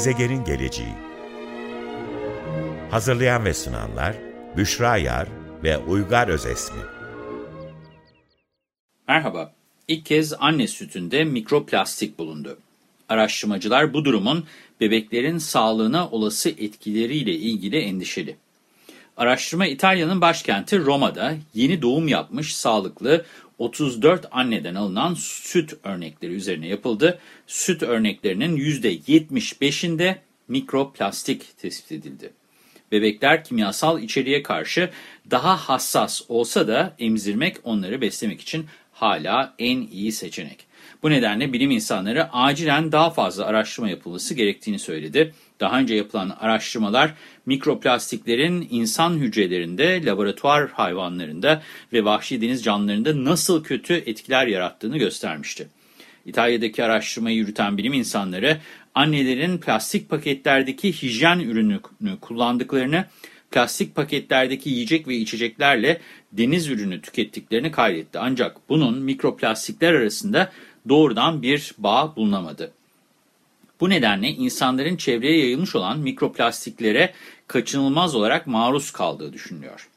Gezegenin geleceği Hazırlayan ve sunanlar Büşra Yar ve Uygar Özesmi Merhaba. İlk kez anne sütünde mikroplastik bulundu. Araştırmacılar bu durumun bebeklerin sağlığına olası etkileriyle ilgili endişeli. Araştırma İtalya'nın başkenti Roma'da yeni doğum yapmış sağlıklı 34 anneden alınan süt örnekleri üzerine yapıldı. Süt örneklerinin %75'inde mikroplastik tespit edildi. Bebekler kimyasal içeriğe karşı daha hassas olsa da emzirmek onları beslemek için hala en iyi seçenek. Bu nedenle bilim insanları acilen daha fazla araştırma yapılması gerektiğini söyledi. Daha önce yapılan araştırmalar mikroplastiklerin insan hücrelerinde, laboratuvar hayvanlarında ve vahşi deniz canlılarında nasıl kötü etkiler yarattığını göstermişti. İtalya'daki araştırmayı yürüten bilim insanları annelerin plastik paketlerdeki hijyen ürünü kullandıklarını, plastik paketlerdeki yiyecek ve içeceklerle deniz ürünü tükettiklerini kaydetti. Ancak bunun mikroplastikler arasında doğrudan bir bağ bulunamadı. Bu nedenle insanların çevreye yayılmış olan mikroplastiklere kaçınılmaz olarak maruz kaldığı düşünülüyor.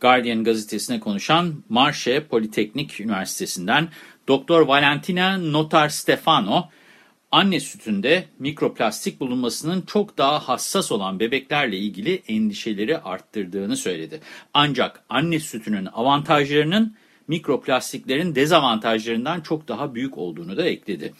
Guardian gazetesine konuşan Marche Politeknik Üniversitesi'nden Dr. Valentina Notar Stefano, anne sütünde mikroplastik bulunmasının çok daha hassas olan bebeklerle ilgili endişeleri arttırdığını söyledi. Ancak anne sütünün avantajlarının mikroplastiklerin dezavantajlarından çok daha büyük olduğunu da ekledi.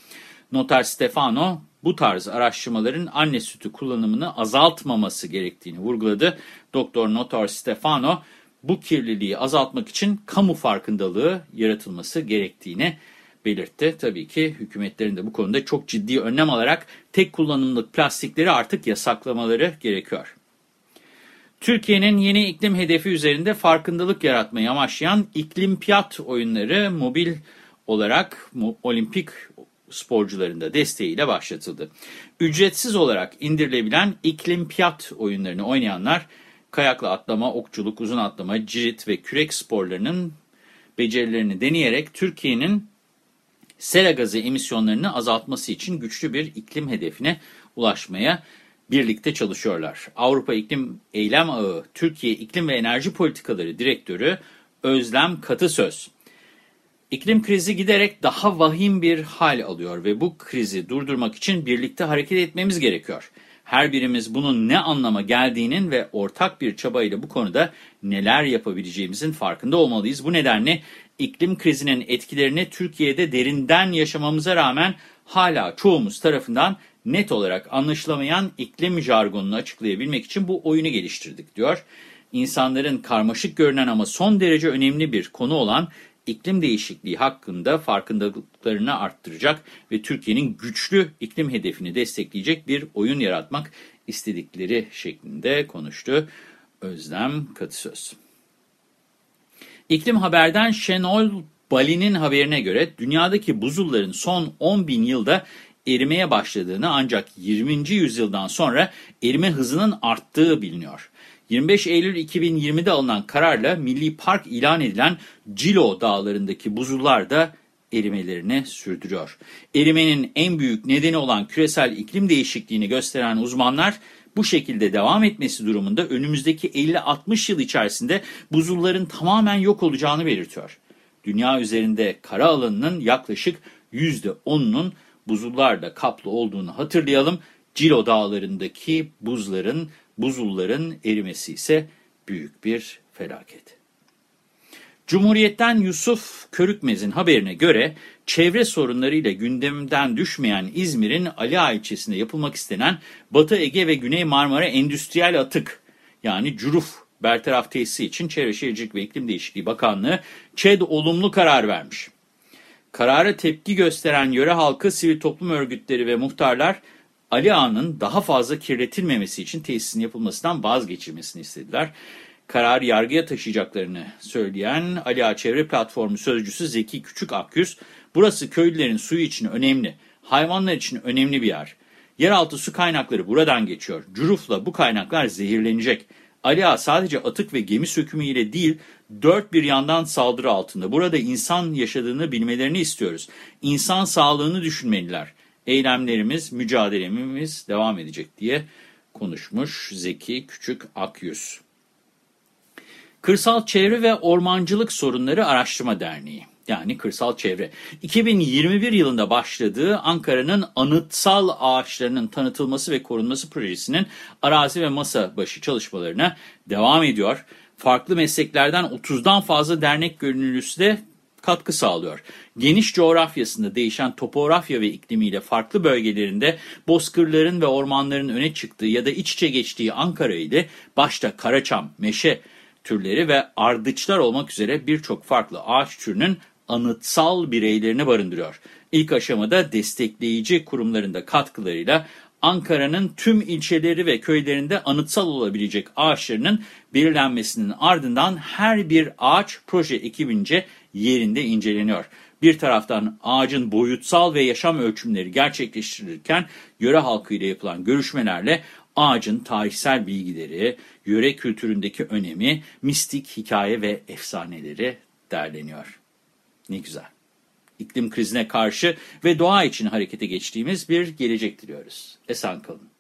Notar Stefano bu tarz araştırmaların anne sütü kullanımını azaltmaması gerektiğini vurguladı. Doktor Notar Stefano bu kirliliği azaltmak için kamu farkındalığı yaratılması gerektiğini belirtti. Tabii ki hükümetlerin de bu konuda çok ciddi önlem alarak tek kullanımlık plastikleri artık yasaklamaları gerekiyor. Türkiye'nin yeni iklim hedefi üzerinde farkındalık yaratmayı amaçlayan İklimpiyat oyunları mobil olarak olimpik sporcuların da desteğiyle başlatıldı. Ücretsiz olarak indirilebilen İklimpiyat oyunlarını oynayanlar kayakla atlama, okçuluk, uzun atlama, cirit ve kürek sporlarının becerilerini deneyerek Türkiye'nin sera gazı emisyonlarını azaltması için güçlü bir iklim hedefine ulaşmaya birlikte çalışıyorlar. Avrupa İklim Eylem Ağı Türkiye İklim ve Enerji Politikaları Direktörü Özlem Katısöz, İklim krizi giderek daha vahim bir hal alıyor ve bu krizi durdurmak için birlikte hareket etmemiz gerekiyor. Her birimiz bunun ne anlama geldiğinin ve ortak bir çabayla bu konuda neler yapabileceğimizin farkında olmalıyız. Bu nedenle iklim krizinin etkilerini Türkiye'de derinden yaşamamıza rağmen hala çoğumuz tarafından net olarak anlaşılamayan iklim jargonunu açıklayabilmek için bu oyunu geliştirdik diyor. İnsanların karmaşık görünen ama son derece önemli bir konu olan iklim değişikliği hakkında farkındalıklarını arttıracak ve Türkiye'nin güçlü iklim hedefini destekleyecek bir oyun yaratmak istedikleri şeklinde konuştu Özlem Katısöz. İklim Haber'den Şenol Bali'nin haberine göre dünyadaki buzulların son 10 bin yılda erimeye başladığını ancak 20. yüzyıldan sonra erime hızının arttığı biliniyor. 25 Eylül 2020'de alınan kararla milli park ilan edilen Cilo dağlarındaki buzullar da erimelerini sürdürüyor. Erimenin en büyük nedeni olan küresel iklim değişikliğini gösteren uzmanlar bu şekilde devam etmesi durumunda önümüzdeki 50-60 yıl içerisinde buzulların tamamen yok olacağını belirtiyor. Dünya üzerinde kara alanının yaklaşık %10'unun buzullarla kaplı olduğunu hatırlayalım. Cilo dağlarındaki buzların, buzulların erimesi ise büyük bir felaket. Cumhuriyet'ten Yusuf Körükmez'in haberine göre çevre sorunlarıyla gündemden düşmeyen İzmir'in Ali Ağa ilçesinde yapılmak istenen Batı Ege ve Güney Marmara Endüstriyel Atık yani CURUF bertaraf tesisi için Çevre Şehircilik ve İklim Değişikliği Bakanlığı ÇED olumlu karar vermiş. Karara tepki gösteren yöre halkı, sivil toplum örgütleri ve muhtarlar Ali Ağa'nın daha fazla kirletilmemesi için tesisin yapılmasından vazgeçilmesini istediler. Karar yargıya taşıyacaklarını söyleyen Ali Ağa Çevre Platformu sözcüsü Zeki Küçük Akyüz, burası köylülerin suyu için önemli, hayvanlar için önemli bir yer. Yeraltı su kaynakları buradan geçiyor. Curuf'la bu kaynaklar zehirlenecek. Ali Ağa sadece atık ve gemi sökümü ile değil, dört bir yandan saldırı altında. Burada insan yaşadığını bilmelerini istiyoruz. İnsan sağlığını düşünmeliler. eylemlerimiz, mücadelemiz devam edecek diye konuşmuş Zeki Küçük Akyüz. Kırsal Çevre ve Ormancılık Sorunları Araştırma Derneği yani Kırsal Çevre. 2021 yılında başladığı Ankara'nın anıtsal ağaçlarının tanıtılması ve korunması projesinin arazi ve masa başı çalışmalarına devam ediyor. Farklı mesleklerden 30'dan fazla dernek gönüllüsü de katkı sağlıyor. Geniş coğrafyasında değişen topografya ve iklimiyle farklı bölgelerinde bozkırların ve ormanların öne çıktığı ya da iç içe geçtiği Ankara ile başta karaçam, meşe türleri ve ardıçlar olmak üzere birçok farklı ağaç türünün anıtsal bireylerini barındırıyor. İlk aşamada destekleyici kurumlarında katkılarıyla Ankara'nın tüm ilçeleri ve köylerinde anıtsal olabilecek ağaçlarının belirlenmesinin ardından her bir ağaç proje ekibince yerinde inceleniyor. Bir taraftan ağacın boyutsal ve yaşam ölçümleri gerçekleştirilirken yöre halkıyla yapılan görüşmelerle ağacın tarihsel bilgileri, yöre kültüründeki önemi, mistik hikaye ve efsaneleri derleniyor. Ne güzel. İklim krizine karşı ve doğa için harekete geçtiğimiz bir gelecek diliyoruz. Esen kalın.